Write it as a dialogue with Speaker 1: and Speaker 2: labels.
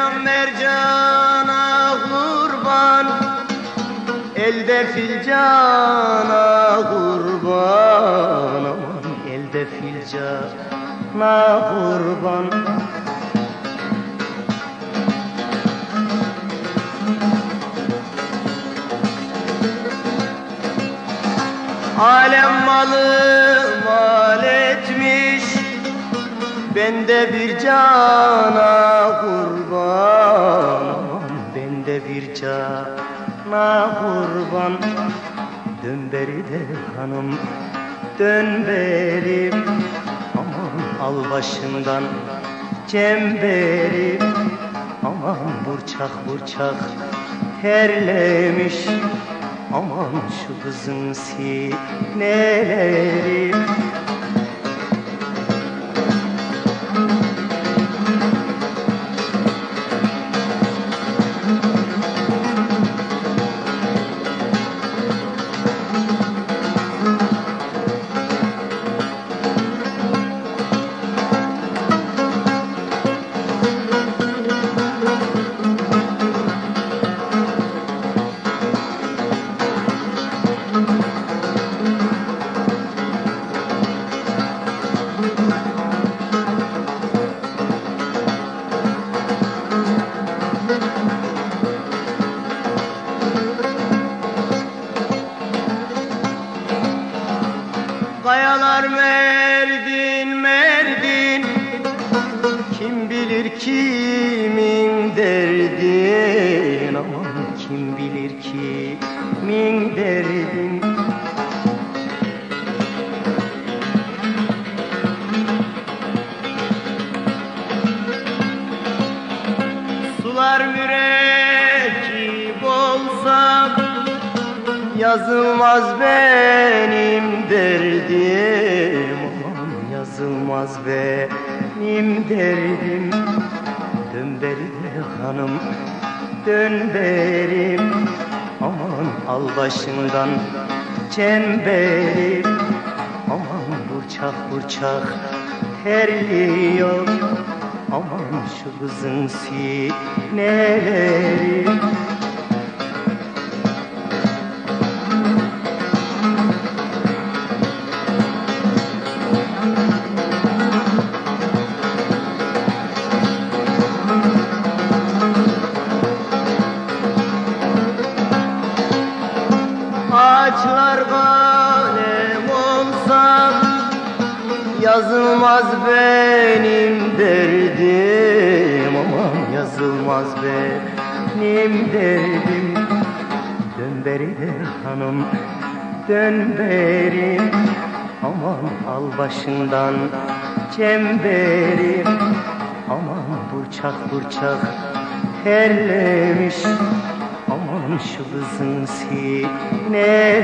Speaker 1: Mercan mercana kurban Elde filcana kurban. Aman elde filcana kurban. Alem malı mal etmiş Bende bir cana kurban Aman bende bir cana kurban. Dön beri de hanım dön beri. Aman al başından cemberi Aman burçak burçak terlemiş. Aman şu kızın sineleri Kayalar merdin merdin. Kim bilir kimin derdin? Aman kim bilir kimin derdin Yazılmaz benim derdim. Aman yazılmaz benim derdim. Dön beri hanım dön berim. Aman al başından çemberim. Aman burçak burçak terliyor. Aman şu kızın sineleri Ağaçlar kalem olsa Yazılmaz benim derdim. Aman yazılmaz benim derdim. Dön beri de hanım dön beri. Aman al başından çemberim. Aman burçak burçak terlemiş Aman şu kızın sineleri